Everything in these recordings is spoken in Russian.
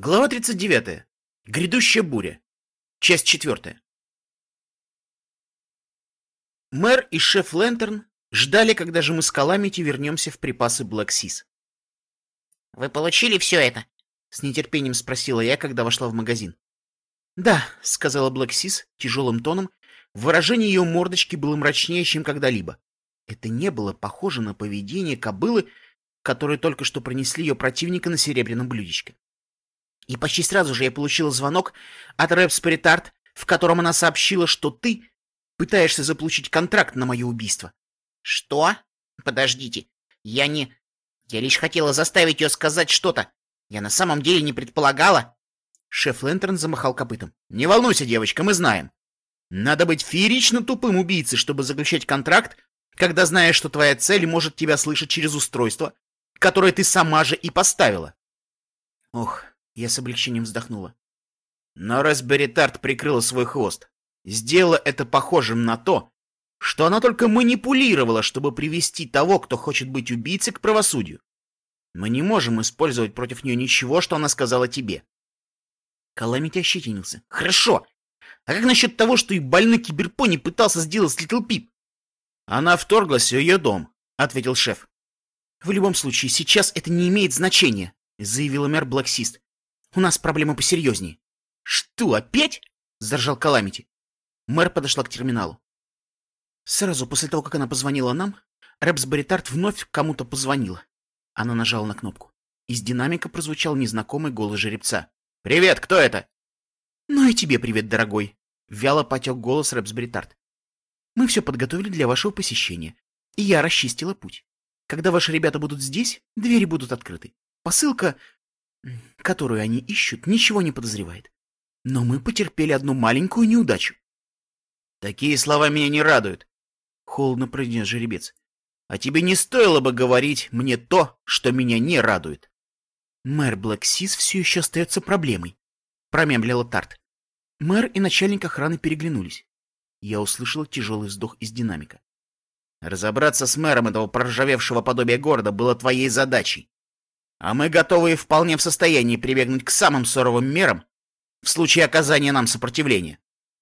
Глава 39. Грядущая буря. Часть 4. Мэр и шеф Лентерн ждали, когда же мы с Каламити вернемся в припасы Блэк Сис. «Вы получили все это?» — с нетерпением спросила я, когда вошла в магазин. «Да», — сказала Блэк Сис тяжелым тоном, выражение ее мордочки было мрачнее, чем когда-либо. Это не было похоже на поведение кобылы, которой только что принесли ее противника на серебряном блюдечке. И почти сразу же я получила звонок от Тарт, в котором она сообщила, что ты пытаешься заполучить контракт на мое убийство. Что? Подождите. Я не... Я лишь хотела заставить ее сказать что-то. Я на самом деле не предполагала. Шеф Лентерн замахал копытом. Не волнуйся, девочка, мы знаем. Надо быть феерично тупым убийцей, чтобы заключать контракт, когда знаешь, что твоя цель может тебя слышать через устройство, которое ты сама же и поставила. Ох, я с облегчением вздохнула. Но Распбери Тарт прикрыла свой хвост. Сделала это похожим на то, что она только манипулировала, чтобы привести того, кто хочет быть убийцей, к правосудию. Мы не можем использовать против нее ничего, что она сказала тебе. Каламити ощетинился. Хорошо. А как насчет того, что и больной киберпони пытался сделать с Литл Пип? Она вторглась в ее дом, ответил шеф. В любом случае, сейчас это не имеет значения, заявила мэр Блэксист. У нас проблемы посерьезнее. Что, опять? Заржал Каламити. Мэр подошла к терминалу. Сразу после того, как она позвонила нам, Рэпс Баритарт вновь кому-то позвонила. Она нажала на кнопку. Из динамика прозвучал незнакомый голос жеребца. «Привет, кто это?» «Ну и тебе привет, дорогой!» Вяло потек голос Рэпс Баритарт. «Мы все подготовили для вашего посещения, и я расчистила путь. Когда ваши ребята будут здесь, двери будут открыты. Посылка которую они ищут, ничего не подозревает. Но мы потерпели одну маленькую неудачу. Такие слова меня не радуют, холодно произнес жеребец. А тебе не стоило бы говорить мне то, что меня не радует. Мэр Блэксис все еще остается проблемой, промямлила Тарт. Мэр и начальник охраны переглянулись. Я услышал тяжелый вздох из динамика. Разобраться с мэром этого проржавевшего подобия города было твоей задачей. А мы готовы и вполне в состоянии прибегнуть к самым суровым мерам в случае оказания нам сопротивления.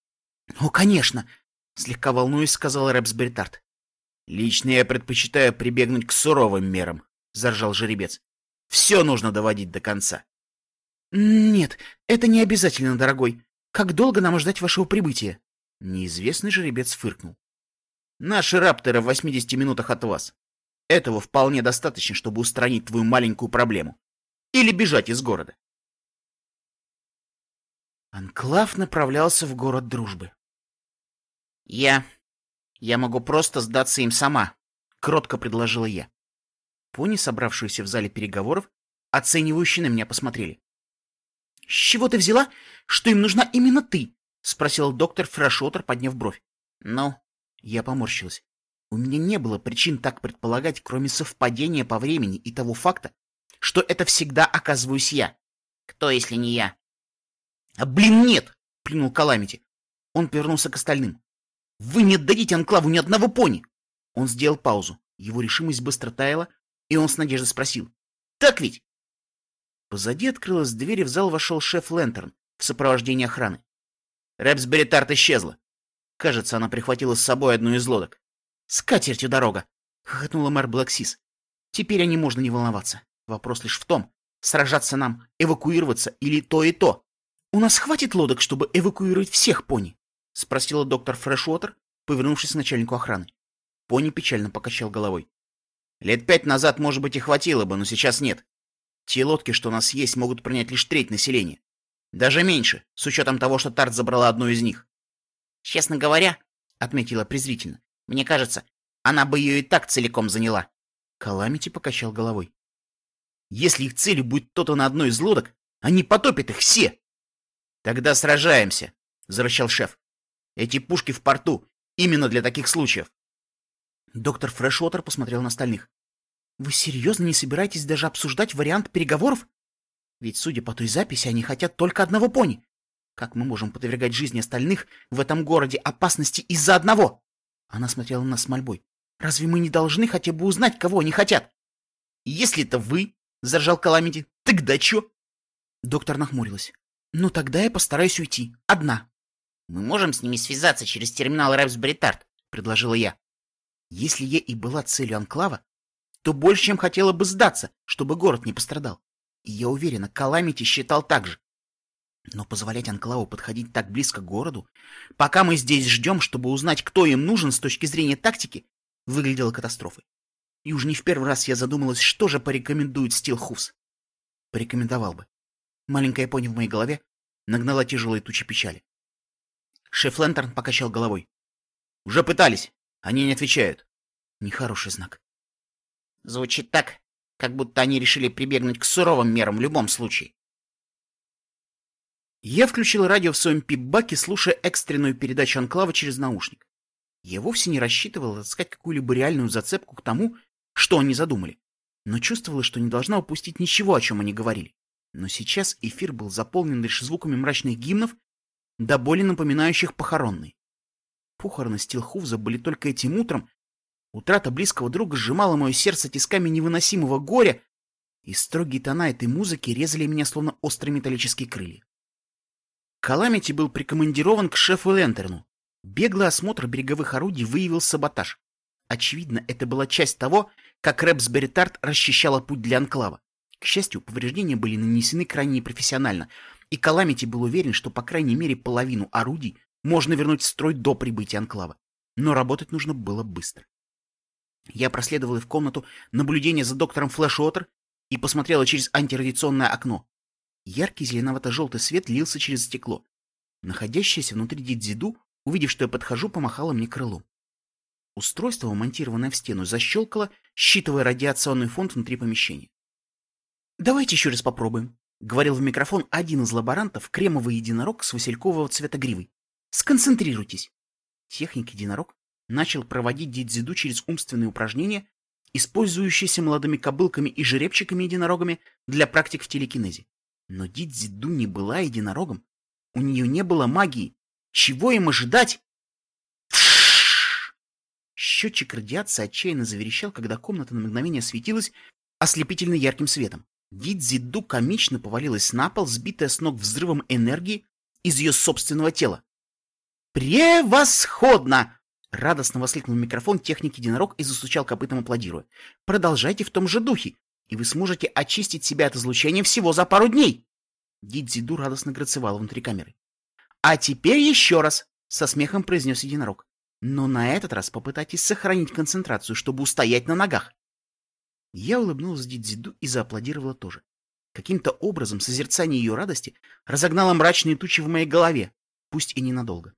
— Ну, конечно, — слегка волнуясь, сказал Рэпс Бритарт. — Лично я предпочитаю прибегнуть к суровым мерам, — заржал жеребец. — Все нужно доводить до конца. — Нет, это не обязательно, дорогой. Как долго нам ждать вашего прибытия? Неизвестный жеребец фыркнул. — Наши рапторы в 80 минутах от вас. Этого вполне достаточно, чтобы устранить твою маленькую проблему. Или бежать из города. Анклав направлялся в город дружбы. «Я... я могу просто сдаться им сама», — кротко предложила я. Пони, собравшиеся в зале переговоров, оценивающие на меня посмотрели. «С чего ты взяла, что им нужна именно ты?» — спросил доктор Фрешотер, подняв бровь. «Ну?» — я поморщилась. У меня не было причин так предполагать, кроме совпадения по времени и того факта, что это всегда оказываюсь я. Кто, если не я? А блин, нет! Плюнул Каламити. Он повернулся к остальным. Вы не дадите Анклаву ни одного пони! Он сделал паузу. Его решимость быстро таяла, и он с надеждой спросил. Так ведь? Позади открылась дверь, и в зал вошел шеф Лентерн в сопровождении охраны. Рэпсбери Тарт исчезла. Кажется, она прихватила с собой одну из лодок. «С катертью дорога!» — хохотнула мэр Блэксис. «Теперь о ней можно не волноваться. Вопрос лишь в том, сражаться нам, эвакуироваться или то и то. У нас хватит лодок, чтобы эвакуировать всех пони?» — спросила доктор Фрешуотер, повернувшись к начальнику охраны. Пони печально покачал головой. «Лет пять назад, может быть, и хватило бы, но сейчас нет. Те лодки, что у нас есть, могут принять лишь треть населения. Даже меньше, с учетом того, что Тарт забрала одну из них». «Честно говоря», — отметила презрительно, мне кажется, она бы ее и так целиком заняла. Каламити покачал головой. Если их целью будет кто-то на одной из лодок, они потопят их все. Тогда сражаемся, зарычал шеф. Эти пушки в порту именно для таких случаев. Доктор Фрешвотер посмотрел на остальных. Вы серьезно не собираетесь даже обсуждать вариант переговоров? Ведь, судя по той записи, они хотят только одного пони. Как мы можем подвергать жизни остальных в этом городе опасности из-за одного? Она смотрела на нас с мольбой. «Разве мы не должны хотя бы узнать, кого они хотят?» «Если это вы», — заржал Каламити, — «тогда чё?» Доктор нахмурилась. Ну тогда я постараюсь уйти. Одна. Мы можем с ними связаться через терминал Рэпсбери-Тарт, предложила я. Если я и была целью Анклава, то больше, чем хотела бы сдаться, чтобы город не пострадал. И я уверена, Каламити считал так же. Но позволять Анклаву подходить так близко к городу, пока мы здесь ждем, чтобы узнать, кто им нужен с точки зрения тактики, выглядело катастрофой. И уж не в первый раз я задумалась, что же порекомендует Стил Хувс. Порекомендовал бы. Маленькая пони в моей голове нагнала тяжелые тучи печали. Шеф Лентерн покачал головой. «Уже пытались. Они не отвечают». Нехороший знак. Звучит так, как будто они решили прибегнуть к суровым мерам в любом случае. Я включил радио в своем пип-баке, слушая экстренную передачу Анклава через наушник. Я вовсе не рассчитывал отыскать какую-либо реальную зацепку к тому, что они задумали, но чувствовала, что не должна упустить ничего, о чем они говорили. Но сейчас эфир был заполнен лишь звуками мрачных гимнов, до боли напоминающих похоронные. Похороны Стилхувза были только этим утром. Утрата близкого друга сжимала мое сердце тисками невыносимого горя, и строгие тона этой музыки резали меня словно острые металлические крылья. Каламити был прикомандирован к шефу Лентерну. Беглый осмотр береговых орудий выявил саботаж. Очевидно, это была часть того, как Рэпсбери Тарт расчищала путь для Анклава. К счастью, повреждения были нанесены крайне профессионально, и Каламити был уверен, что по крайней мере половину орудий можно вернуть в строй до прибытия Анклава. Но работать нужно было быстро. Я проследовал в комнату наблюдения за доктором Флэшуотер и посмотрела через антирадиационное окно. Яркий зеленовато-желтый свет лился через стекло. Находящаяся внутри Дидзиду, увидев, что я подхожу, помахала мне крылом. Устройство, вмонтированное в стену, защелкало, считывая радиационный фон внутри помещения. «Давайте еще раз попробуем», — говорил в микрофон один из лаборантов, кремовый единорог с василькового цвета гривой. «Сконцентрируйтесь». Техник-единорог начал проводить дидзиду через умственные упражнения, использующиеся молодыми кобылками и жеребчиками-единорогами для практик в телекинезе. Но Дидзиду не была единорогом. У нее не было магии. Чего им ожидать? Счетчик радиации отчаянно заверещал, когда комната на мгновение светилась ослепительно ярким светом. Дидзиду комично повалилась на пол, сбитая с ног взрывом энергии из ее собственного тела. «Превосходно!» — радостно воскликнул микрофон техник единорог и застучал копытом, аплодируя. «Продолжайте в том же духе и вы сможете очистить себя от излучения всего за пару дней. Дидзиду радостно грацевала внутри камеры. А теперь еще раз, со смехом произнес единорог. Но на этот раз попытайтесь сохранить концентрацию, чтобы устоять на ногах. Я улыбнулась Дидзиду и зааплодировала тоже. Каким-то образом созерцание ее радости разогнало мрачные тучи в моей голове, пусть и ненадолго.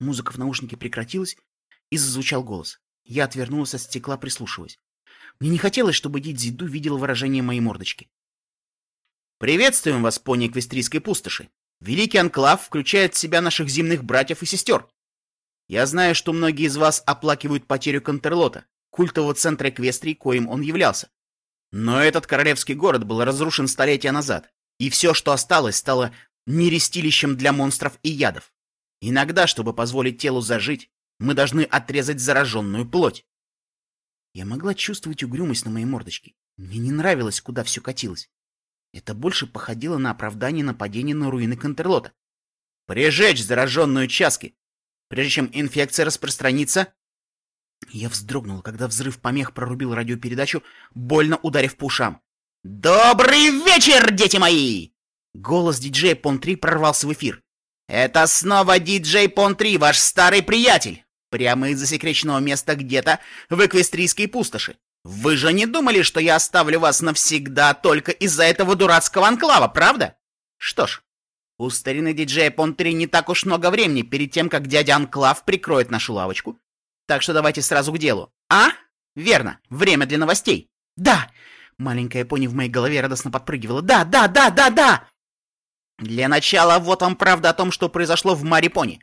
Музыка в наушнике прекратилась, и зазвучал голос. Я отвернулась от стекла, прислушиваясь. Мне не хотелось, чтобы Дидзиду видел выражение моей мордочки. «Приветствуем вас, пони Эквестрийской пустоши! Великий Анклав включает в себя наших земных братьев и сестер. Я знаю, что многие из вас оплакивают потерю Контерлота, культового центра Эквестрии, коим он являлся. Но этот королевский город был разрушен столетия назад, и все, что осталось, стало нерестилищем для монстров и ядов. Иногда, чтобы позволить телу зажить, мы должны отрезать зараженную плоть. Я могла чувствовать угрюмость на моей мордочке. Мне не нравилось, куда все катилось. Это больше походило на оправдание нападения на руины Контерлота. «Прижечь зараженную участки! Прежде чем инфекция распространится...» Я вздрогнул, когда взрыв помех прорубил радиопередачу, больно ударив по ушам. «Добрый вечер, дети мои!» Голос диджея Пон-3 прорвался в эфир. «Это снова диджей Пон-3, ваш старый приятель! Прямо из засекреченного места где-то в Эквестрийской пустоши. Вы же не думали, что я оставлю вас навсегда только из-за этого дурацкого анклава, правда? Что ж, у старины диджея Понтри не так уж много времени перед тем, как дядя Анклав прикроет нашу лавочку. Так что давайте сразу к делу. А? Верно, время для новостей. Да! Маленькая пони в моей голове радостно подпрыгивала. Да, да, да, да, да! Для начала вот вам правда о том, что произошло в Марипоне.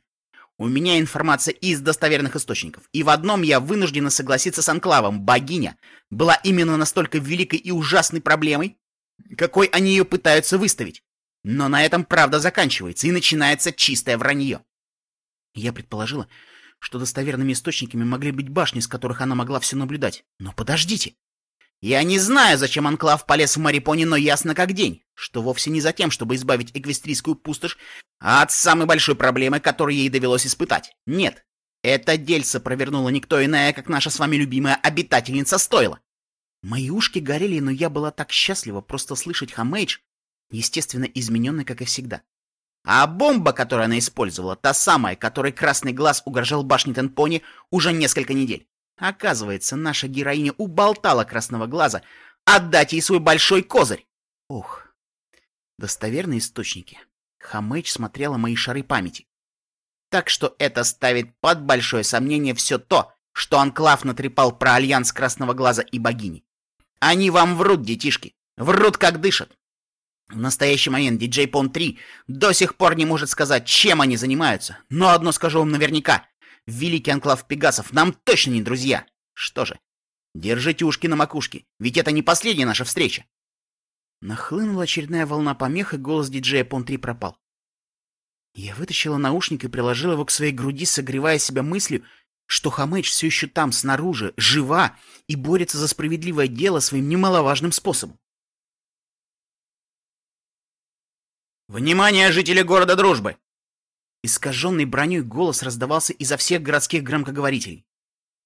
У меня информация из достоверных источников, и в одном я вынуждена согласиться с Анклавом. Богиня была именно настолько великой и ужасной проблемой, какой они ее пытаются выставить. Но на этом правда заканчивается, и начинается чистое вранье. Я предположила, что достоверными источниками могли быть башни, с которых она могла все наблюдать. Но подождите! Я не знаю, зачем Анклав полез в Марипоне, но ясно как день, что вовсе не за тем, чтобы избавить эквестрийскую пустошь от самой большой проблемы, которую ей довелось испытать. Нет, это дельце провернула никто иная, как наша с вами любимая обитательница стойла. Мои ушки горели, но я была так счастлива просто слышать Хамейдж, естественно, измененный, как и всегда. А бомба, которую она использовала, та самая, которой красный глаз угрожал башне Тенпони уже несколько недель. Оказывается, наша героиня уболтала красного глаза отдать ей свой большой козырь. Ох, достоверные источники. Хамэч смотрела мои шары памяти. Так что это ставит под большое сомнение все то, что Анклав натрепал про альянс Красного Глаза и богини. Они вам врут, детишки, врут как дышат. В настоящий момент DJ Pon 3 до сих пор не может сказать, чем они занимаются, но одно скажу вам наверняка. Великий Анклав Пегасов нам точно не друзья. Что же, держите ушки на макушке, ведь это не последняя наша встреча. Нахлынула очередная волна помех, и голос диджея Пон 3 пропал. Я вытащила наушник и приложила его к своей груди, согревая себя мыслью, что Хамэч все еще там, снаружи, жива и борется за справедливое дело своим немаловажным способом. «Внимание, жители города Дружбы!» Искаженный броней голос раздавался изо всех городских громкоговорителей.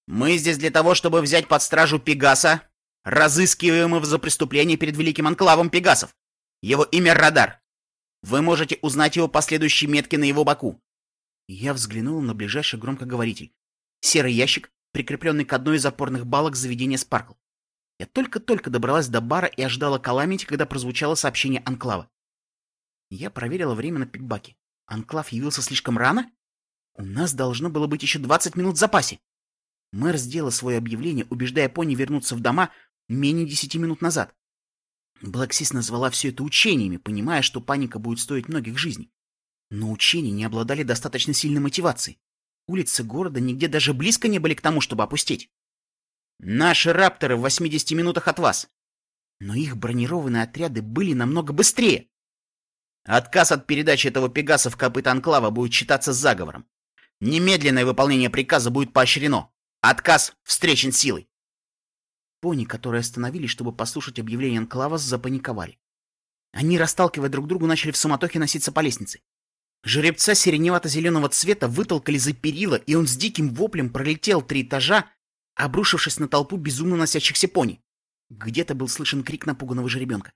«Мы здесь для того, чтобы взять под стражу Пегаса, разыскиваемого за преступление перед Великим Анклавом Пегасов. Его имя Радар. Вы можете узнать его последующие метки на его боку». Я взглянул на ближайший громкоговоритель. Серый ящик, прикрепленный к одной из опорных балок заведения Спаркл. Я только-только добралась до бара и ожидала Каламити, когда прозвучало сообщение Анклава. Я проверила время на пикбаке. Анклав явился слишком рано? У нас должно было быть еще 20 минут в запасе. Мэр сделал свое объявление, убеждая пони вернуться в дома менее 10 минут назад. Блэксис назвала все это учениями, понимая, что паника будет стоить многих жизней. Но учения не обладали достаточно сильной мотивацией. Улицы города нигде даже близко не были к тому, чтобы опустить. Наши рапторы в 80 минутах от вас. Но их бронированные отряды были намного быстрее. Отказ от передачи этого Пегаса в копыта Анклава будет считаться заговором. Немедленное выполнение приказа будет поощрено. Отказ встречен силой. Пони, которые остановились, чтобы послушать объявление Анклава, запаниковали. Они, расталкивая друг друга, начали в суматохе носиться по лестнице. Жеребца сиреневато-зеленого цвета вытолкали за перила, и он с диким воплем пролетел три этажа, обрушившись на толпу безумно носящихся пони. Где-то был слышен крик напуганного жеребенка.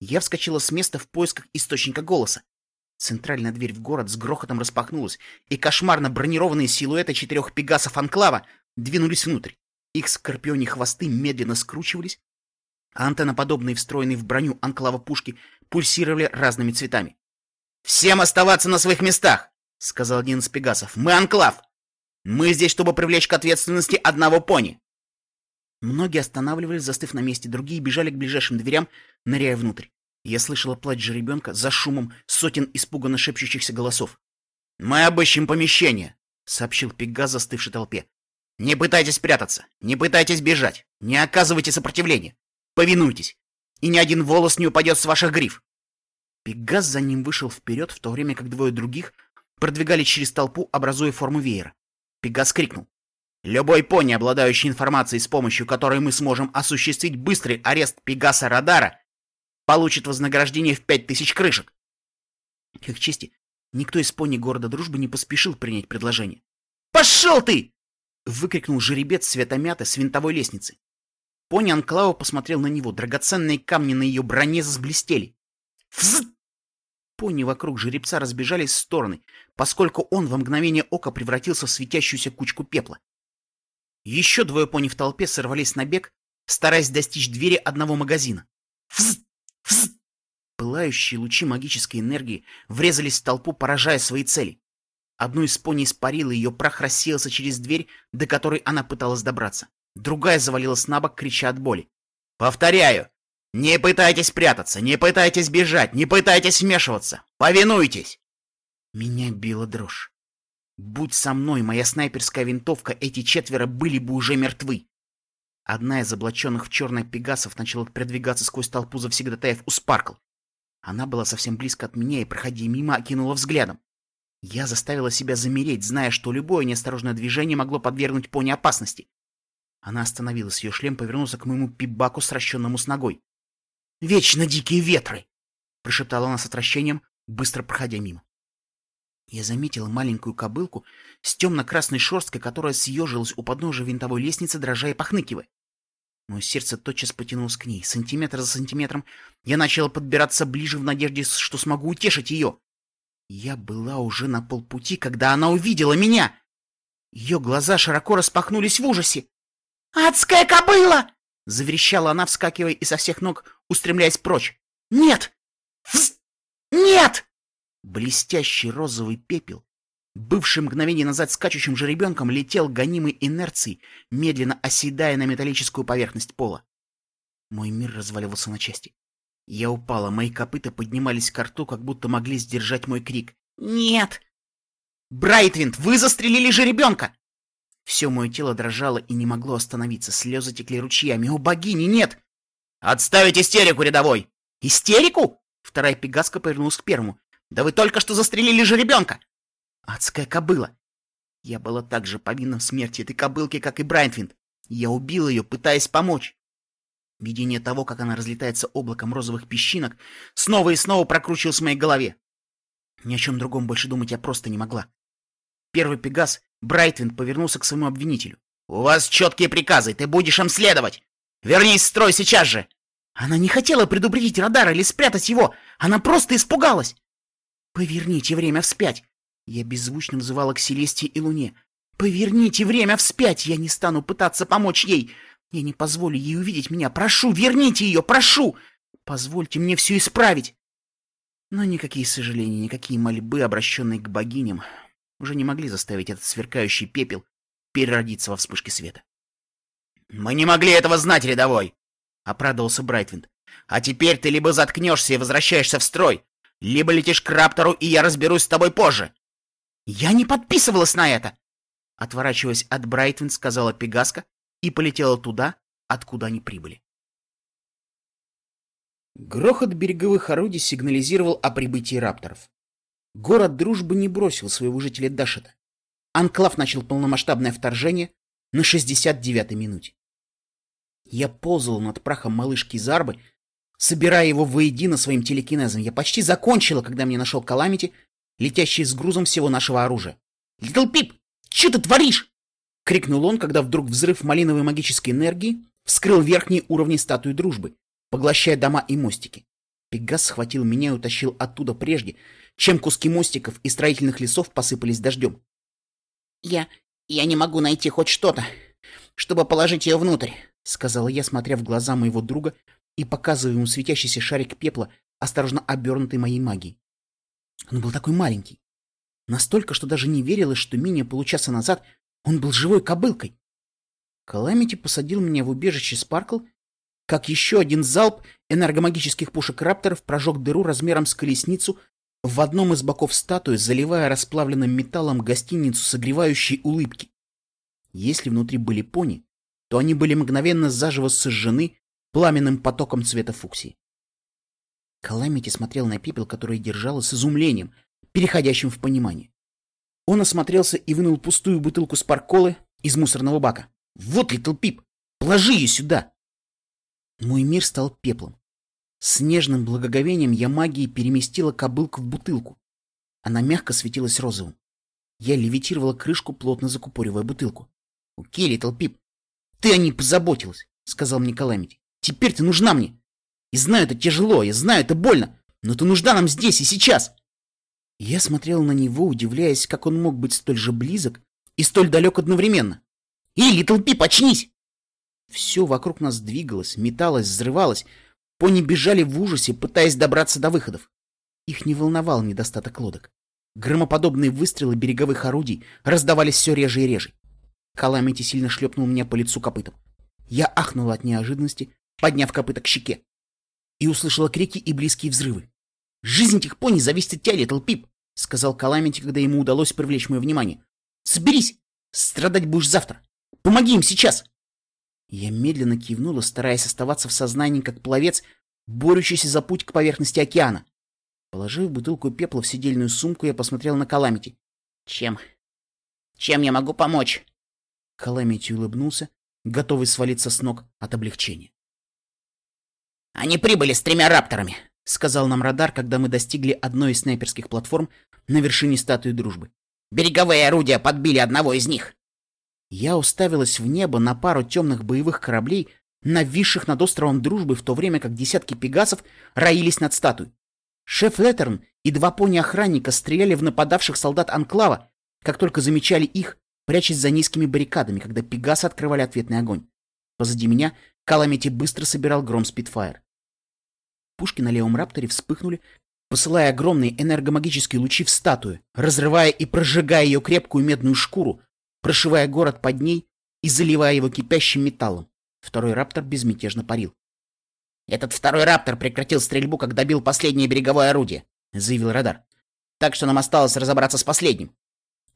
Я вскочила с места в поисках источника голоса. Центральная дверь в город с грохотом распахнулась, и кошмарно бронированные силуэты четырех пегасов Анклава двинулись внутрь. Их скорпиони хвосты медленно скручивались, а антенноподобные, встроенные в броню Анклава пушки, пульсировали разными цветами. «Всем оставаться на своих местах!» — сказал один из пегасов. «Мы Анклав! Мы здесь, чтобы привлечь к ответственности одного пони!» Многие останавливались, застыв на месте, другие бежали к ближайшим дверям, ныряя внутрь. Я слышала плач жеребенка за шумом сотен испуганно шепчущихся голосов. «Мы обыщем помещение», — сообщил Пегас застывшей толпе. «Не пытайтесь прятаться, не пытайтесь бежать, не оказывайте сопротивления. Повинуйтесь, и ни один волос не упадет с ваших гриф». Пегас за ним вышел вперед, в то время как двое других продвигались через толпу, образуя форму веера. Пегас крикнул. Любой пони, обладающий информацией, с помощью которой мы сможем осуществить быстрый арест Пегаса Радара, получит вознаграждение в пять тысяч крышек. К их чести, никто из пони города Дружбы не поспешил принять предложение. «Пошел ты!» — выкрикнул жеребец светомята с винтовой лестницы. Пони Анклава посмотрел на него, драгоценные камни на ее броне засблестели. Фз! Пони вокруг жеребца разбежались в стороны, поскольку он во мгновение ока превратился в светящуюся кучку пепла. Еще двое пони в толпе сорвались на бег, стараясь достичь двери одного магазина. Фз! Фз! Пылающие лучи магической энергии врезались в толпу, поражая свои цели. Одну из пони испарила, ее прах рассеялся через дверь, до которой она пыталась добраться. Другая завалилась на бок, крича от боли. «Повторяю! Не пытайтесь прятаться, не пытайтесь бежать, не пытайтесь вмешиваться! Повинуйтесь!» Меня била дрожь. Будь со мной моя снайперская винтовка, эти четверо были бы уже мертвы. Одна из облаченных в черное пегасов начала продвигаться сквозь толпу завсегдатаев у Спаркл. Она была совсем близко от меня и, проходя мимо, окинула взглядом. Я заставила себя замереть, зная, что любое неосторожное движение могло подвергнуть пони опасности. Она остановилась, ее шлем повернулся к моему пибаку, сращенному с ногой. «Вечно дикие ветры!» — прошептала она с отвращением, быстро проходя мимо. Я заметила маленькую кобылку с темно-красной шерсткой, которая съежилась у подножия винтовой лестницы, дрожа и похныкивая. Мое сердце тотчас потянулось к ней. Сантиметр за сантиметром я начала подбираться ближе в надежде, что смогу утешить ее. Я была уже на полпути, когда она увидела меня. Ее глаза широко распахнулись в ужасе. «Адская кобыла!» — заверещала она, вскакивая и со всех ног устремляясь прочь. «Нет! Фз! Нет!» Блестящий розовый пепел бывший мгновение назад скачущим жеребенком, летел гонимой инерцией, медленно оседая на металлическую поверхность пола. Мой мир разваливался на части. Я упала, мои копыта поднимались к рту, как будто могли сдержать мой крик. «Нет!» «Брайтвинд, вы застрелили жеребенка!» Все мое тело дрожало и не могло остановиться. Слезы текли ручьями. «О, богини, нет!» «Отставить истерику, рядовой!» «Истерику?» Вторая пегаска повернулась к первому. «Да вы только что застрелили жеребенка!» Адская кобыла! Я была так же повинна в смерти этой кобылки, как и Брайнфинд. Я убил ее, пытаясь помочь. Видение того, как она разлетается облаком розовых песчинок, снова и снова прокручивалось в моей голове. Ни о чем другом больше думать я просто не могла. Первый Пегас, Брайтвинд, повернулся к своему обвинителю. «У вас четкие приказы, ты будешь им следовать! Вернись в строй сейчас же!» Она не хотела предупредить радар или спрятать его, она просто испугалась. «Поверните время вспять, я беззвучно взывала к Селесте и Луне. «Поверните время вспять! Я не стану пытаться помочь ей! Я не позволю ей увидеть меня! Прошу, верните ее! Прошу! Позвольте мне все исправить!» Но никакие сожаления, никакие мольбы, обращенные к богиням, уже не могли заставить этот сверкающий пепел переродиться во вспышке света. «Мы не могли этого знать, рядовой!» — оправдывался Брайтвинд. «А теперь ты либо заткнешься и возвращаешься в строй, либо летишь к Раптору, и я разберусь с тобой позже. «Я не подписывалась на это!» Отворачиваясь от Брайтвин, сказала Пегаска и полетела туда, откуда они прибыли. Грохот береговых орудий сигнализировал о прибытии рапторов. Город Дружбы не бросил своего жителя Дашета. Анклав начал полномасштабное вторжение на 69-й минуте. Я ползал над прахом малышки Зарбы, собирая его воедино своим телекинезом. Я почти закончила, когда мне нашел Каламити летящий с грузом всего нашего оружия. «Литл Пип, что ты творишь?» — крикнул он, когда вдруг взрыв малиновой магической энергии вскрыл верхние уровни статуи дружбы, поглощая дома и мостики. Пегас схватил меня и утащил оттуда прежде, чем куски мостиков и строительных лесов посыпались дождем. «Я... я не могу найти хоть что-то, чтобы положить ее внутрь», — сказала я, смотря в глаза моего друга и показывая ему светящийся шарик пепла, осторожно обернутый моей магией. Он был такой маленький. Настолько, что даже не верилось, что менее получаса назад он был живой кобылкой. Каламити посадил меня в убежище Спаркл, как еще один залп энергомагических пушек рапторов прожег дыру размером с колесницу в одном из боков статуи, заливая расплавленным металлом гостиницу согревающей улыбки. Если внутри были пони, то они были мгновенно заживо сожжены пламенным потоком цвета фуксии. Каламити смотрел на пепел, который держал, с изумлением, переходящим в понимание. Он осмотрелся и вынул пустую бутылку спарколы из мусорного бака. «Вот, Литл Пип, положи ее сюда!» Мой мир стал пеплом. С нежным благоговением я магией переместила кобылку в бутылку. Она мягко светилась розовым. Я левитировала крышку, плотно закупоривая бутылку. «Окей, Литл Пип, ты о ней позаботилась», — сказал мне Каламити. «Теперь ты нужна мне. И знаю, это тяжело, я знаю, это больно, но ты нужна нам здесь и сейчас. Я смотрел на него, удивляясь, как он мог быть столь же близок и столь далек одновременно. «Эй, Литл Пип, очнись!» Все вокруг нас двигалось, металось, взрывалось. Пони бежали в ужасе, пытаясь добраться до выходов. Их не волновал недостаток лодок. Громоподобные выстрелы береговых орудий раздавались все реже и реже. Каламити сильно шлепнул меня по лицу копытом. Я ахнул от неожиданности, подняв копыта к щеке и услышала крики и близкие взрывы. «Жизнь этих пони зависит от тебя, Литл Пип», — сказал Каламити, когда ему удалось привлечь мое внимание. «Соберись! Страдать будешь завтра! Помоги им сейчас!» Я медленно кивнула, стараясь оставаться в сознании, как пловец, борющийся за путь к поверхности океана. Положив бутылку пепла в сидельную сумку, я посмотрел на Каламити. «Чем? Чем я могу помочь?» Каламити улыбнулся, готовый свалиться с ног от облегчения. «Они прибыли с тремя рапторами», — сказал нам радар, когда мы достигли одной из снайперских платформ на вершине статуи дружбы. «Береговые орудия подбили одного из них». Я уставилась в небо на пару темных боевых кораблей, нависших над островом Дружбы, в то время как десятки пегасов роились над статуей. Шеф Леттерн и два пони-охранника стреляли в нападавших солдат Анклава, как только замечали их, прячась за низкими баррикадами, когда пегасы открывали ответный огонь. Позади меня Каламити быстро собирал гром Спитфайр. Пушки на левом рапторе вспыхнули, посылая огромные энергомагические лучи в статую, разрывая и прожигая ее крепкую медную шкуру, прошивая город под ней и заливая его кипящим металлом. Второй раптор безмятежно парил. «Этот второй раптор прекратил стрельбу, как добил последнее береговое орудие», — заявил радар. «Так что нам осталось разобраться с последним».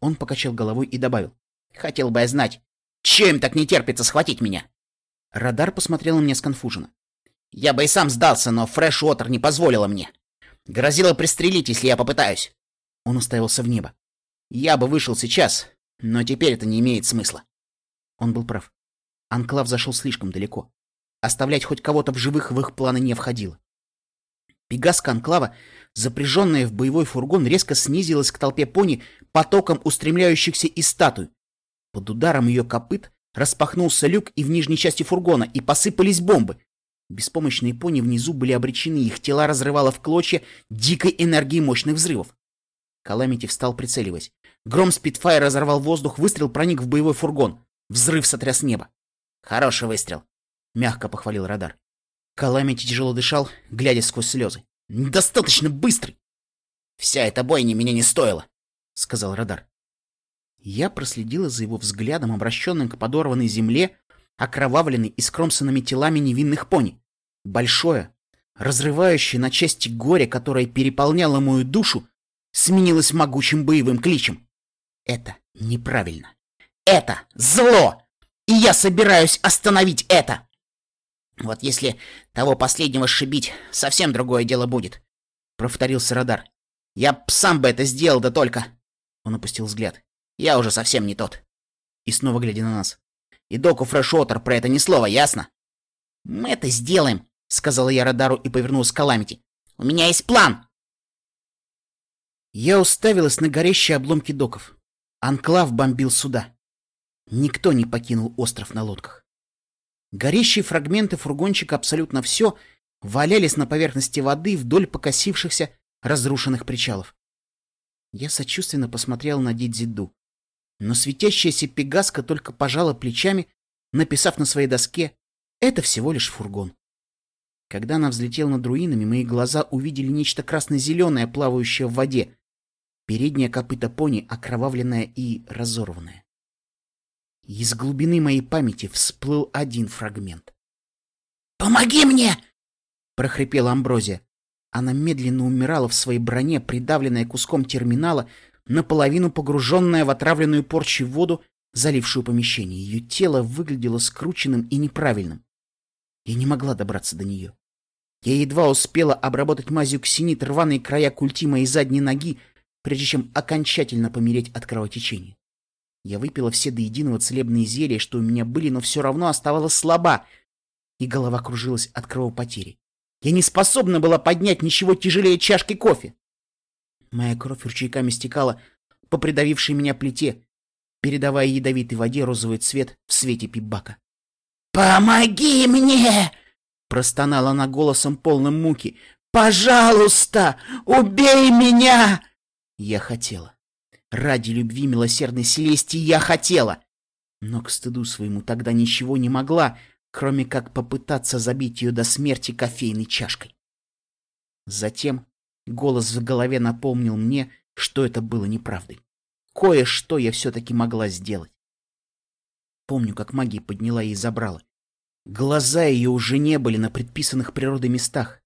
Он покачал головой и добавил. «Хотел бы я знать, чем так не терпится схватить меня?» Радар посмотрел на меня сконфуженно. «Я бы и сам сдался, но Фрэш Уотер не позволила мне. Грозила пристрелить, если я попытаюсь». Он уставился в небо. «Я бы вышел сейчас, но теперь это не имеет смысла. Он был прав. Анклав зашел слишком далеко. Оставлять хоть кого-то в живых в их планы не входило. Пегаска Анклава, запряженная в боевой фургон, резко снизилась к толпе пони потоком устремляющихся из статуй. Под ударом ее копыт распахнулся люк и в нижней части фургона, и посыпались бомбы. Беспомощные пони внизу были обречены, их тела разрывало в клочья дикой энергии мощных взрывов. Каламити встал, прицеливаясь. Гром Спитфайр разорвал воздух, выстрел проник в боевой фургон. Взрыв сотряс небо. «Хороший выстрел», — мягко похвалил радар. Каламити тяжело дышал, глядя сквозь слезы. «Достаточно быстрый!» «Вся эта бойня меня не стоила», — сказал радар. Я проследила за его взглядом, обращенным к подорванной земле, окровавленной и скромсанными телами невинных пони. Большое, разрывающее на части горе, которое переполняло мою душу, сменилось могучим боевым кличем. Это неправильно. Это зло! И я собираюсь остановить это! Вот если того последнего сшибить, совсем другое дело будет, — повторился радар. Я сам бы это сделал, да только... Он опустил взгляд. Я уже совсем не тот. И снова глядя на нас. И доку Фрешотер про это ни слова, ясно? Мы это сделаем, — сказала я радару и повернулась к Каламити. У меня есть план! Я уставилась на горящие обломки доков. Анклав бомбил суда. Никто не покинул остров на лодках. Горящие фрагменты фургончика абсолютно все валялись на поверхности воды вдоль покосившихся разрушенных причалов. Я сочувственно посмотрел на Дидзиду. Но светящаяся пегаска только пожала плечами, написав на своей доске «Это всего лишь фургон». Когда она взлетела над руинами, мои глаза увидели нечто красно-зеленое, плавающее в воде, Передняя копыта пони окровавленная и разорванная. Из глубины моей памяти всплыл один фрагмент. «Помоги мне!» — прохрипела Амброзия. Она медленно умирала в своей броне, придавленная куском терминала, наполовину погруженная в отравленную порчей воду, залившую помещение. Ее тело выглядело скрученным и неправильным. Я не могла добраться до нее. Я едва успела обработать мазью ксенит рваные края культи моей задней ноги, прежде чем окончательно помереть от кровотечения. Я выпила все до единого целебные зелья, что у меня были, но все равно оставалась слаба, и голова кружилась от кровопотери. Я не способна была поднять ничего тяжелее чашки кофе. Моя кровь ручейками стекала по придавившей меня плите, передавая ядовитой воде розовый цвет в свете пипбака. «Помоги мне!» — простонала она голосом полным муки. «Пожалуйста, убей меня!» Я хотела. Ради любви милосердной Селестии я хотела. Но к стыду своему тогда ничего не могла, кроме как попытаться забить ее до смерти кофейной чашкой. Затем голос в голове напомнил мне, что это было неправдой. Кое-что я все-таки могла сделать. Помню, как магия подняла и забрала. Глаза ее уже не были на предписанных природой местах.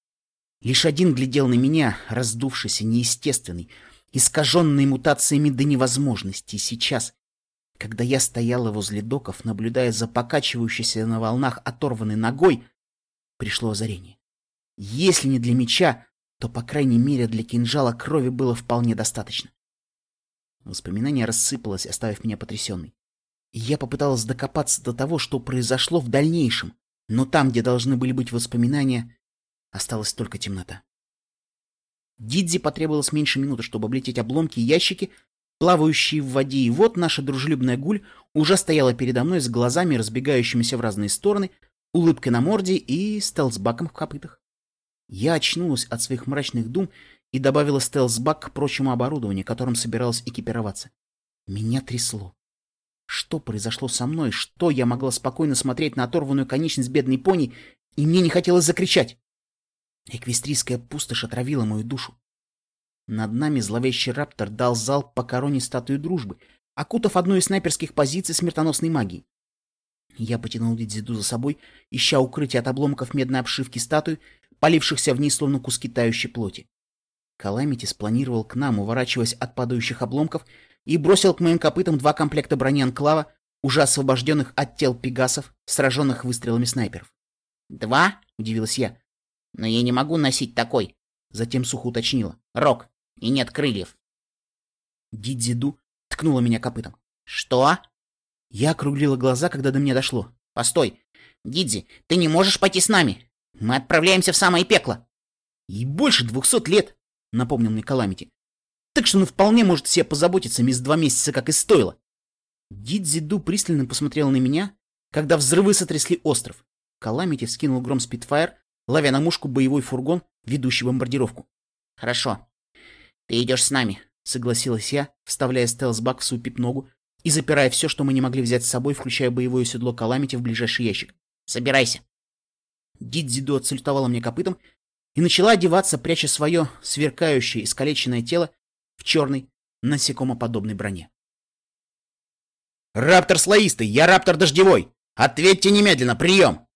Лишь один глядел на меня, раздувшийся, неестественный, искаженный мутациями до невозможности. сейчас, когда я стояла возле доков, наблюдая за покачивающейся на волнах оторванной ногой, пришло озарение. Если не для меча, то, по крайней мере, для кинжала крови было вполне достаточно. Воспоминание рассыпалось, оставив меня потрясенной. Я попыталась докопаться до того, что произошло в дальнейшем, но там, где должны были быть воспоминания, осталась только темнота. Дидзи потребовалось меньше минуты, чтобы облететь обломки и ящики, плавающие в воде, и вот наша дружелюбная гуль уже стояла передо мной с глазами, разбегающимися в разные стороны, улыбкой на морде и стелсбаком в копытах. Я очнулась от своих мрачных дум и добавила стелсбак к прочему оборудованию, которым собиралась экипироваться. Меня трясло. Что произошло со мной? Что я могла спокойно смотреть на оторванную конечность бедной пони, и мне не хотелось закричать? Эквестрийская пустошь отравила мою душу. Над нами зловещий раптор дал залп по короне статуи дружбы, окутав одну из снайперских позиций смертоносной магии. Я потянул Дидзиду за собой, ища укрытие от обломков медной обшивки статуи, полившихся вниз словно куски тающей плоти. Каламити спланировал к нам, уворачиваясь от падающих обломков, и бросил к моим копытам два комплекта брони Анклава, уже освобожденных от тел пегасов, сраженных выстрелами снайперов. «Два?» — удивилась я. «Но я не могу носить такой», — затем сухо уточнила. «Рок, и нет крыльев». Дидзиду ткнула меня копытом. «Что?» Я округлила глаза, когда до меня дошло. «Постой! Дидзи, ты не можешь пойти с нами! Мы отправляемся в самое пекло!» «И больше двухсот лет!» — напомнил мне Каламити. «Так что он вполне может себе позаботиться мисс два месяца, как и стоило!» Дидзиду пристально посмотрел на меня, когда взрывы сотрясли остров. Каламити вскинул гром Спитфайр, ловя на мушку боевой фургон, ведущий бомбардировку. «Хорошо. Ты идешь с нами», — согласилась я, вставляя стелсбак в свою пип-ногу и запирая все, что мы не могли взять с собой, включая боевое седло Каламити в ближайший ящик. «Собирайся». Дидзидо отсалютовала мне копытом и начала одеваться, пряча свое сверкающее искалеченное тело в черной, насекомоподобной броне. «Раптор слоистый! Я раптор дождевой! Ответьте немедленно! Прием!»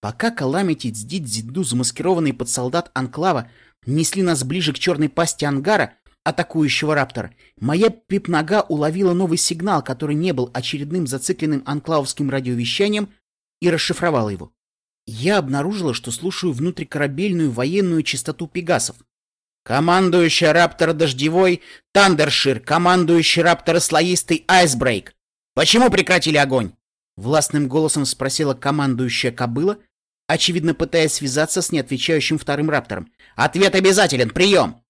Пока Каламити с Дидзиду, замаскированные под солдат Анклава, несли нас ближе к черной пасти ангара, атакующего раптора, моя пип-нога уловила новый сигнал, который не был очередным зацикленным анклавовским радиовещанием, и расшифровала его. Я обнаружила, что слушаю внутрикорабельную военную частоту пегасов. «Командующий раптор дождевой Тандершир, командующий раптор слоистый Айсбрейк. Почему прекратили огонь?» Властным голосом спросила командующая кобыла, очевидно пытаясь связаться с неотвечающим вторым раптором. «Ответ обязателен! Прием!»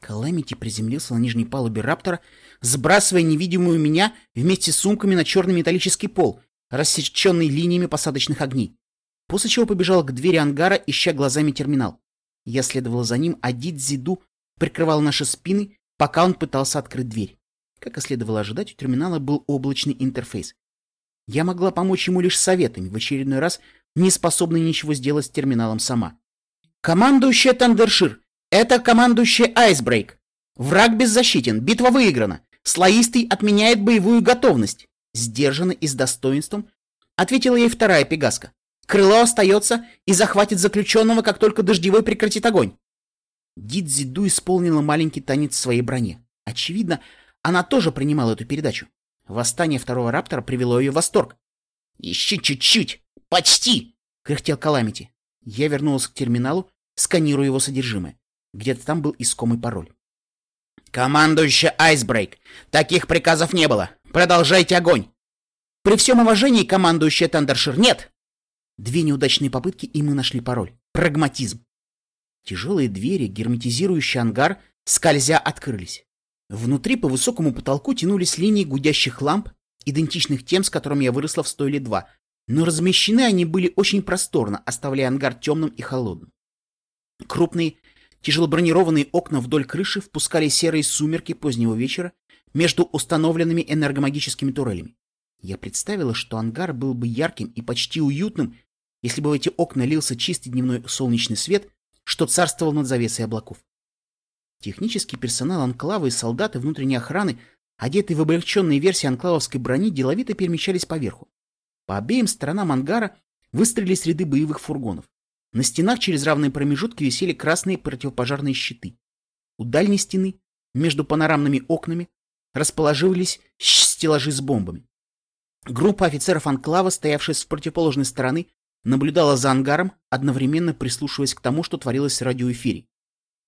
Каламити приземлился на нижней палубе раптора, сбрасывая невидимую меня вместе с сумками на черный металлический пол, рассеченный линиями посадочных огней. После чего побежал к двери ангара, ища глазами терминал. Я следовал за ним, а Дидзиду прикрывал наши спины, пока он пытался открыть дверь. Как и следовало ожидать, у терминала был облачный интерфейс. Я могла помочь ему лишь советами, в очередной раз не способна ничего сделать с терминалом сама. «Командующая Тандершир! Это командующий Айсбрейк. Враг беззащитен, битва выиграна. Слоистый отменяет боевую готовность. Сдержанно и с достоинством ответила ей вторая пегаска. Крыло остается и захватит заключенного, как только дождевой прекратит огонь. Дидзиду исполнила маленький танец в своей броне. Очевидно, она тоже принимала эту передачу. Восстание второго раптора привело ее в восторг. «Еще чуть-чуть! Почти!» — кряхтел Каламити. Я вернулась к терминалу, сканируя его содержимое. Где-то там был искомый пароль. «Командующий Айсбрейк! Таких приказов не было! Продолжайте огонь!» «При всем уважении, командующий Тандершир, нет!» Две неудачные попытки, и мы нашли пароль. Прагматизм. Тяжелые двери, герметизирующий ангар, скользя открылись. Внутри по высокому потолку тянулись линии гудящих ламп, идентичных тем, с которыми я выросла в стойле 2, но размещены они были очень просторно, оставляя ангар темным и холодным. Крупные Тяжелобронированные окна вдоль крыши впускали серые сумерки позднего вечера между установленными энергомагическими турелями. Я представила, что ангар был бы ярким и почти уютным, если бы в эти окна лился чистый дневной солнечный свет, что царствовал над завесой облаков. Технический персонал анклава и солдаты внутренней охраны, одетые в облегченные версии анклавовской брони, деловито перемещались поверху. По обеим сторонам ангара выстроились ряды боевых фургонов. На стенах через равные промежутки висели красные противопожарные щиты. У дальней стены, между панорамными окнами, расположились стеллажи с бомбами. Группа офицеров Анклава, стоявшая с противоположной стороны, наблюдала за ангаром, одновременно прислушиваясь к тому, что творилось в радиоэфире.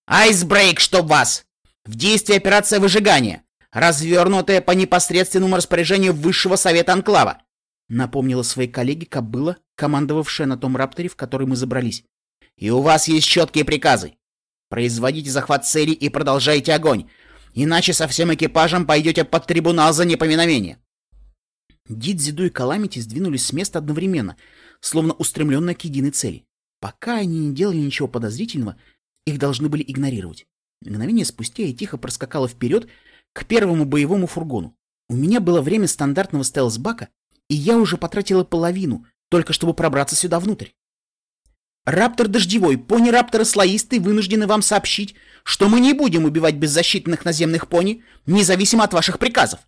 «Айсбрейк, чтоб вас! В действии операция выжигания! развернутая по непосредственному распоряжению Высшего Совета Анклава, напомнила своей коллеге Кобыла, командовавшая на том рапторе, в который мы забрались. И у вас есть четкие приказы. Производите захват цели и продолжайте огонь, иначе со всем экипажем пойдете под трибунал за непоминовение. Дидзиду и Каламити сдвинулись с места одновременно, словно устремленные к единой цели. Пока они не делали ничего подозрительного, их должны были игнорировать. Мгновение спустя я тихо проскакала вперед к первому боевому фургону. У меня было время стандартного стелс-бака, и я уже потратила половину, только чтобы пробраться сюда внутрь. Раптор дождевой, пони раптора слоистый вынуждены вам сообщить, что мы не будем убивать беззащитных наземных пони, независимо от ваших приказов.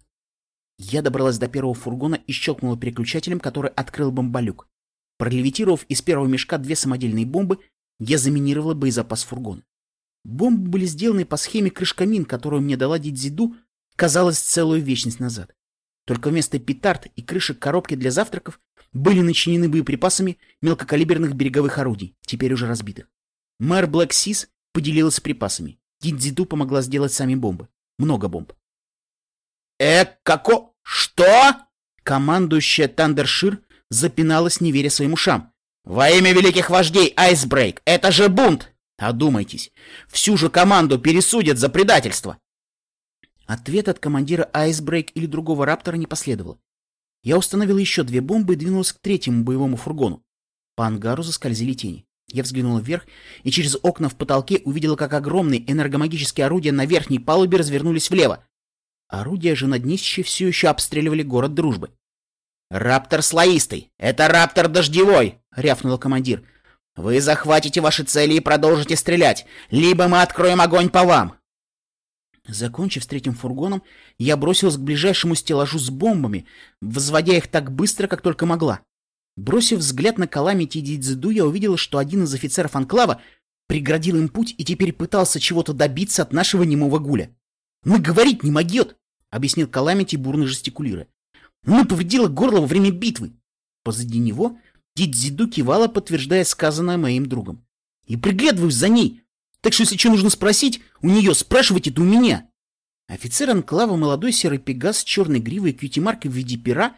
Я добралась до первого фургона и щелкнула переключателем, который открыл бомболюк. Пролевитировав из первого мешка две самодельные бомбы, я заминировала боезапас фургона. Бомбы были сделаны по схеме крышкамин, которую мне дала Дидзиду, казалось, целую вечность назад. Только вместо петард и крышек коробки для завтраков были начинены боеприпасами мелкокалиберных береговых орудий, теперь уже разбитых. Мэр Блэк Сис поделилась припасами. Дидзиду помогла сделать сами бомбы. Много бомб. «Э, како? Что?» Командующая Тандершир запиналась, не веря своим ушам. «Во имя великих вождей, Айсбрейк! Это же бунт! Одумайтесь! Всю же команду пересудят за предательство!» Ответ от командира Айсбрейк или другого Раптора не последовало. Я установил еще две бомбы и двинулся к третьему боевому фургону. По ангару заскользили тени. Я взглянул вверх и через окна в потолке увидел, как огромные энергомагические орудия на верхней палубе развернулись влево. Орудия же на днище все еще обстреливали город дружбы. «Раптор слоистый! Это раптор дождевой!» — рявкнул командир. «Вы захватите ваши цели и продолжите стрелять, либо мы откроем огонь по вам!» Закончив с третьим фургоном, я бросилась к ближайшему стеллажу с бомбами, возводя их так быстро, как только могла. Бросив взгляд на Каламити Дидзиду, я увидела, что один из офицеров Анклава преградил им путь и теперь пытался чего-то добиться от нашего немого гуля. «Мы говорить не могет!» — объяснил Каламити, бурно жестикулируя. «Мы повредило горло во время битвы!» Позади него Дидзиду кивала, подтверждая сказанное моим другом. «И приглядываюсь за ней, так что, если что нужно спросить, у нее спрашивайте это у меня. Офицер Анклава, молодой серый пегас с черной гривой и кьюти-маркой в виде пера,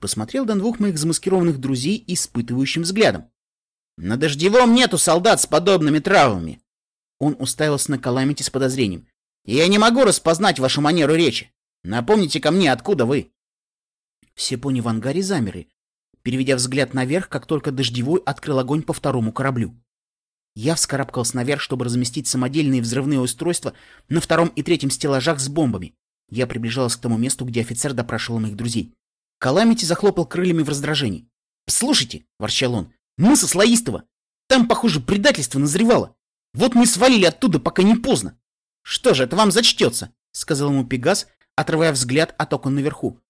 посмотрел на двух моих замаскированных друзей испытывающим взглядом. «На дождевом нету солдат с подобными травмами!» Он уставился на Каламити с подозрением. «Я не могу распознать вашу манеру речи. Напомните ко мне, откуда вы?» Все пони в ангаре замерли, переведя взгляд наверх, как только дождевой открыл огонь по второму кораблю. Я вскарабкался наверх, чтобы разместить самодельные взрывные устройства на втором и третьем стеллажах с бомбами. Я приближалась к тому месту, где офицер допрашивал моих друзей. Каламити захлопал крыльями в раздражении. «Слушайте», — ворчал он, — «мы со Слоистого. Там, похоже, предательство назревало. Вот мы свалили оттуда, пока не поздно». «Что же, это вам зачтется», — сказал ему Пегас, отрывая взгляд от окон наверху.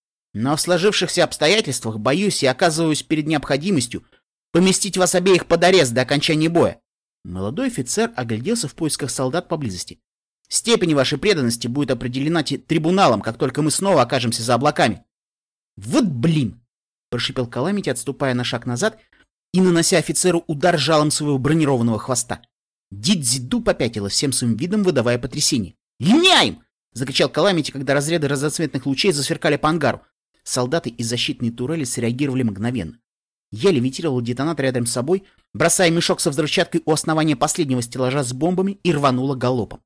«Но в сложившихся обстоятельствах, боюсь, я оказываюсь перед необходимостью поместить вас обеих под арест до окончания боя. Молодой офицер огляделся в поисках солдат поблизости. Степень вашей преданности будет определена трибуналом, как только мы снова окажемся за облаками. Вот блин! Прошипел Каламити, отступая на шаг назад и нанося офицеру удар жалом своего бронированного хвоста. Дидзиду попятила всем своим видом, выдавая потрясение. «Линяем!» — закричал Каламити, когда разряды разноцветных лучей засверкали по ангару. Солдаты из защитной турели среагировали мгновенно. Я левитировал детонатор рядом с собой, бросая мешок со взрывчаткой у основания последнего стеллажа с бомбами и рванула галопом.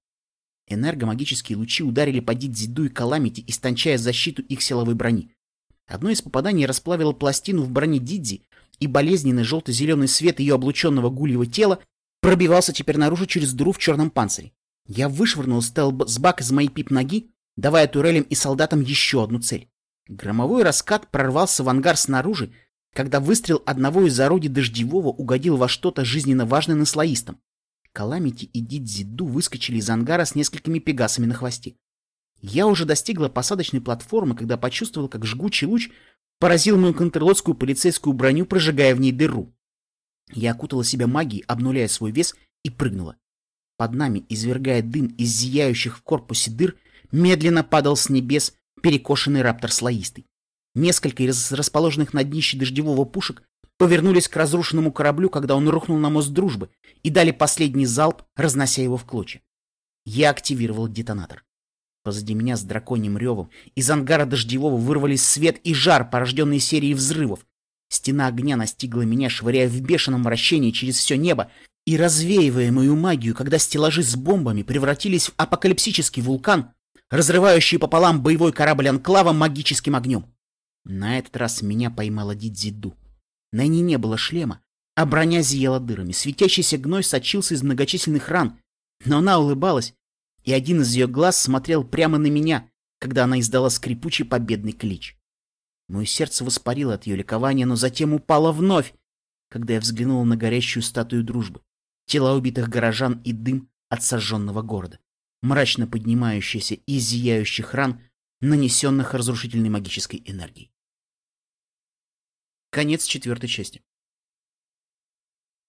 Энергомагические лучи ударили по Дидзиду и Каламити, истончая защиту их силовой брони. Одно из попаданий расплавило пластину в броне Дидзи, и болезненный желто-зеленый свет ее облученного гульего тела пробивался теперь наружу через дыру в черном панцире. Я вышвырнул стелб-сбак из моей пип-ноги, давая турелям и солдатам еще одну цель. Громовой раскат прорвался в ангар снаружи, когда выстрел одного из орудий дождевого угодил во что-то жизненно важное на слоистом. Каламити и Дидзиду выскочили из ангара с несколькими пегасами на хвосте. Я уже достигла посадочной платформы, когда почувствовал, как жгучий луч поразил мою контрлотскую полицейскую броню, прожигая в ней дыру. Я окутала себя магией, обнуляя свой вес, и прыгнула. Под нами, извергая дым из зияющих в корпусе дыр, медленно падал с небес перекошенный раптор слоистый. Несколько из расположенных на днище дождевого пушек повернулись к разрушенному кораблю, когда он рухнул на мост дружбы, и дали последний залп, разнося его в клочья. Я активировал детонатор. Позади меня с драконьим ревом из ангара дождевого вырвались свет и жар, порожденные серией взрывов. Стена огня настигла меня, швыряя в бешеном вращении через все небо и развеивая мою магию, когда стеллажи с бомбами превратились в апокалипсический вулкан, разрывающий пополам боевой корабль Анклава магическим огнем. На этот раз меня поймала Дидзиду. На ней не было шлема, а броня зияла дырами, светящийся гной сочился из многочисленных ран, но она улыбалась, и один из ее глаз смотрел прямо на меня, когда она издала скрипучий победный клич. Мое сердце воспарило от ее ликования, но затем упало вновь, когда я взглянул на горящую статую дружбы, тела убитых горожан и дым от сожженного города, мрачно поднимающийся из зияющих ран, нанесенных разрушительной магической энергией. Конец четвертой части.